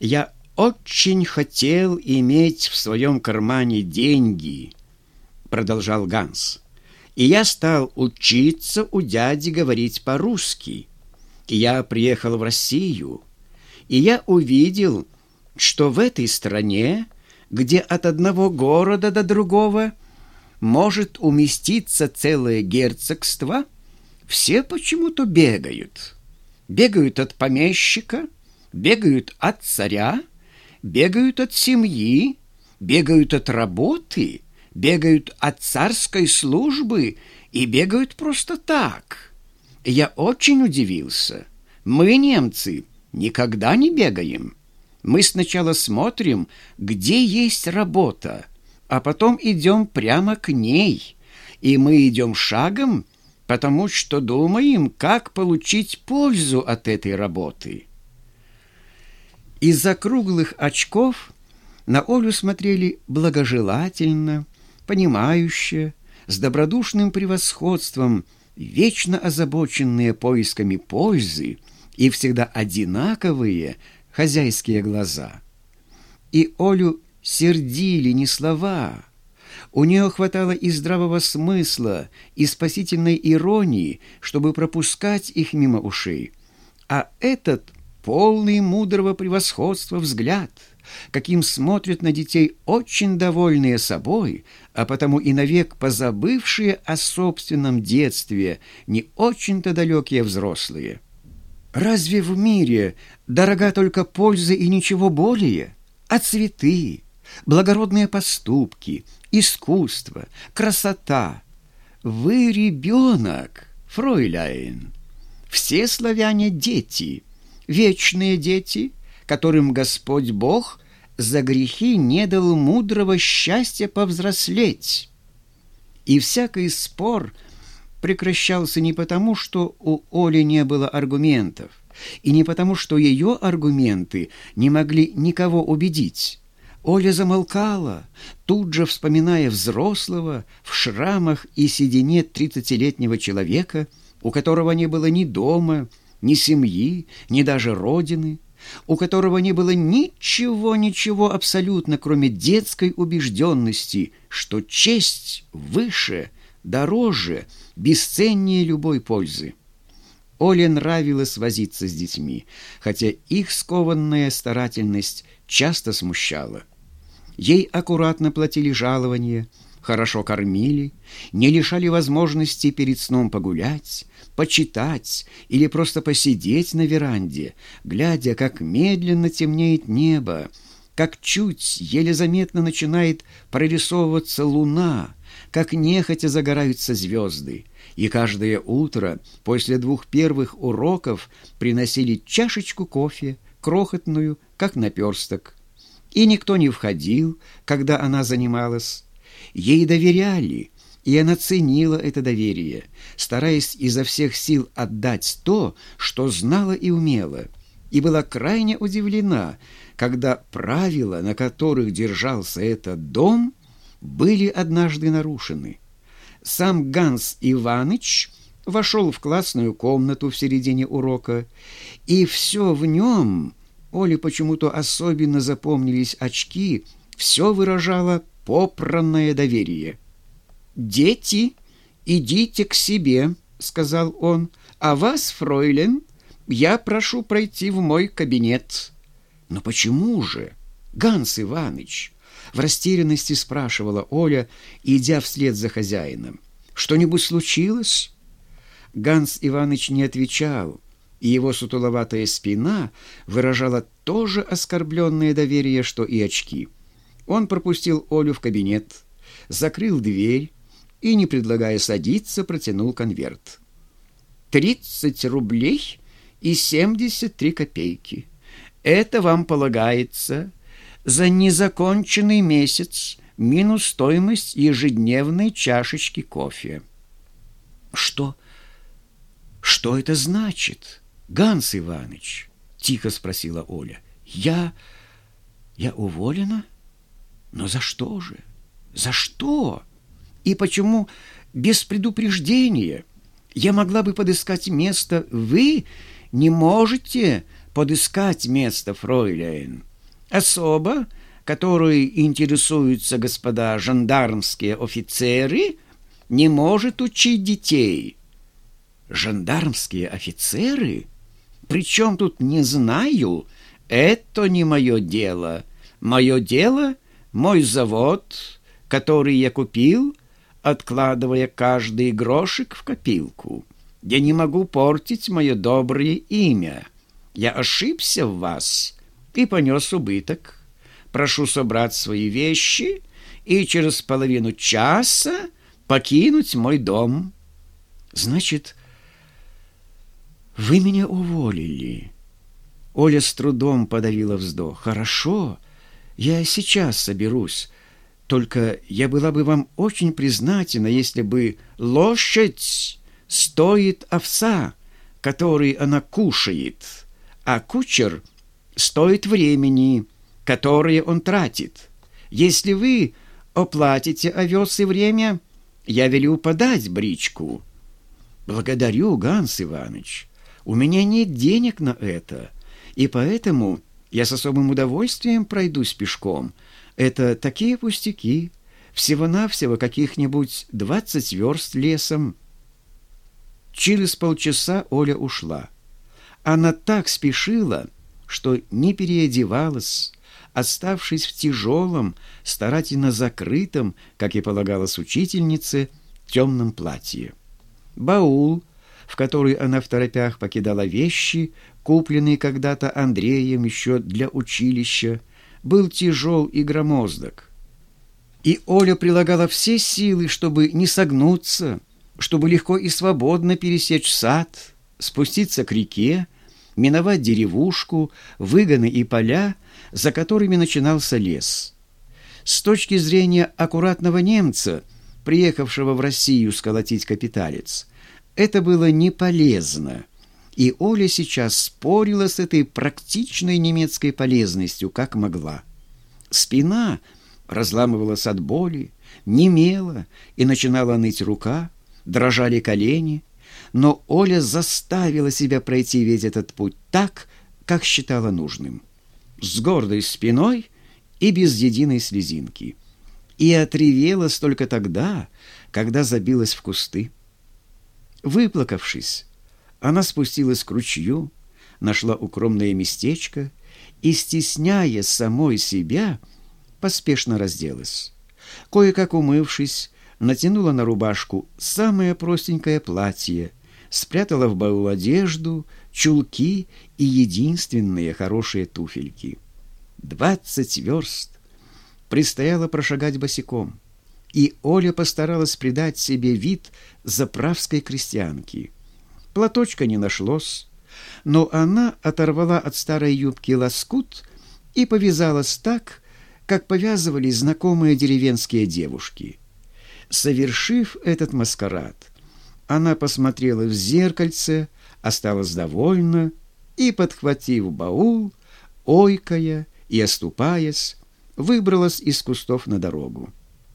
Я очень хотел иметь в своем кармане деньги, продолжал Ганс. И я стал учиться у дяди говорить по-русски. И я приехал в Россию, и я увидел, что в этой стране, где от одного города до другого может уместиться целое герцогство, все почему-то бегают. Бегают от помещика, бегают от царя, бегают от семьи, бегают от работы, бегают от царской службы и бегают просто так. Я очень удивился. Мы, немцы, никогда не бегаем. Мы сначала смотрим, где есть работа, а потом идем прямо к ней. И мы идем шагом, потому что думаем, как получить пользу от этой работы. Из-за круглых очков на Олю смотрели благожелательно, понимающе, с добродушным превосходством, вечно озабоченные поисками пользы и всегда одинаковые хозяйские глаза. И Олю сердили не слова, у нее хватало и здравого смысла, и спасительной иронии, чтобы пропускать их мимо ушей. А этот полный мудрого превосходства взгляд, каким смотрят на детей очень довольные собой, а потому и навек позабывшие о собственном детстве не очень-то далекие взрослые. Разве в мире дорога только польза и ничего более? А цветы, благородные поступки — искусство, красота. Вы ребенок, фройляйн. Все славяне дети, вечные дети, которым Господь Бог за грехи не дал мудрого счастья повзрослеть. И всякий спор прекращался не потому, что у Оли не было аргументов, и не потому, что ее аргументы не могли никого убедить, Оля замолкала, тут же вспоминая взрослого в шрамах и седине тридцатилетнего человека, у которого не было ни дома, ни семьи, ни даже родины, у которого не было ничего-ничего абсолютно, кроме детской убежденности, что честь выше, дороже, бесценнее любой пользы. Оле нравилось возиться с детьми, хотя их скованная старательность часто смущала. Ей аккуратно платили жалования, хорошо кормили, не лишали возможности перед сном погулять, почитать или просто посидеть на веранде, глядя, как медленно темнеет небо, как чуть, еле заметно начинает прорисовываться луна, как нехотя загораются звезды, и каждое утро после двух первых уроков приносили чашечку кофе, крохотную, как наперсток. И никто не входил, когда она занималась. Ей доверяли, и она ценила это доверие, стараясь изо всех сил отдать то, что знала и умела, и была крайне удивлена, когда правила, на которых держался этот дом, были однажды нарушены. Сам Ганс Иваныч вошел в классную комнату в середине урока, и все в нем, Оле почему-то особенно запомнились очки, все выражало попранное доверие. «Дети, идите к себе», — сказал он, — «а вас, фройлен, я прошу пройти в мой кабинет». «Но почему же, Ганс Иваныч?» В растерянности спрашивала Оля, идя вслед за хозяином. «Что-нибудь случилось?» Ганс Иваныч не отвечал, и его сутуловатая спина выражала тоже оскорбленное доверие, что и очки. Он пропустил Олю в кабинет, закрыл дверь и, не предлагая садиться, протянул конверт. «Тридцать рублей и семьдесят три копейки. Это вам полагается за незаконченный месяц минус стоимость ежедневной чашечки кофе. «Что? Что это значит, Ганс Иванович?» — тихо спросила Оля. «Я... я уволена? Но за что же? За что? И почему без предупреждения? Я могла бы подыскать место. Вы не можете подыскать место, фройляйн. Особо, которой интересуются господа жандармские офицеры, не может учить детей. Жандармские офицеры? Причем тут не знаю, это не мое дело. Мое дело — мой завод, который я купил, откладывая каждый грошек в копилку. Я не могу портить мое доброе имя. Я ошибся в вас и понес убыток. Прошу собрать свои вещи и через половину часа покинуть мой дом. Значит, вы меня уволили. Оля с трудом подавила вздох. Хорошо, я сейчас соберусь. Только я была бы вам очень признательна, если бы лошадь стоит овса, который она кушает, а кучер стоит времени, которое он тратит. Если вы оплатите овес и время, я велю подать бричку. Благодарю, Ганс Иванович. У меня нет денег на это, и поэтому я с особым удовольствием пройдусь пешком. Это такие пустяки, всего-навсего каких-нибудь двадцать верст лесом. Через полчаса Оля ушла. Она так спешила, что не переодевалась, оставшись в тяжелом, старательно закрытом, как и полагалось учительнице, темном платье. Баул, в который она в торопях покидала вещи, купленные когда-то Андреем еще для училища, был тяжел и громоздок. И Оля прилагала все силы, чтобы не согнуться, чтобы легко и свободно пересечь сад, спуститься к реке, миновать деревушку, выгоны и поля, за которыми начинался лес. С точки зрения аккуратного немца, приехавшего в Россию сколотить капиталец, это было не полезно, и Оля сейчас спорила с этой практичной немецкой полезностью, как могла. Спина разламывалась от боли, немела и начинала ныть рука, дрожали колени, но Оля заставила себя пройти весь этот путь так, как считала нужным, с гордой спиной и без единой слезинки. И отревелась только тогда, когда забилась в кусты. Выплакавшись, она спустилась к ручью, нашла укромное местечко и, стесняя самой себя, поспешно разделась. Кое-как умывшись, натянула на рубашку самое простенькое платье, спрятала в баул одежду, чулки и единственные хорошие туфельки. Двадцать верст предстояло прошагать босиком, и Оля постаралась придать себе вид заправской крестьянки. Платочка не нашлось, но она оторвала от старой юбки лоскут и повязалась так, как повязывали знакомые деревенские девушки — Совершив этот маскарад, она посмотрела в зеркальце, осталась довольна и, подхватив баул, ойкая и оступаясь, выбралась из кустов на дорогу.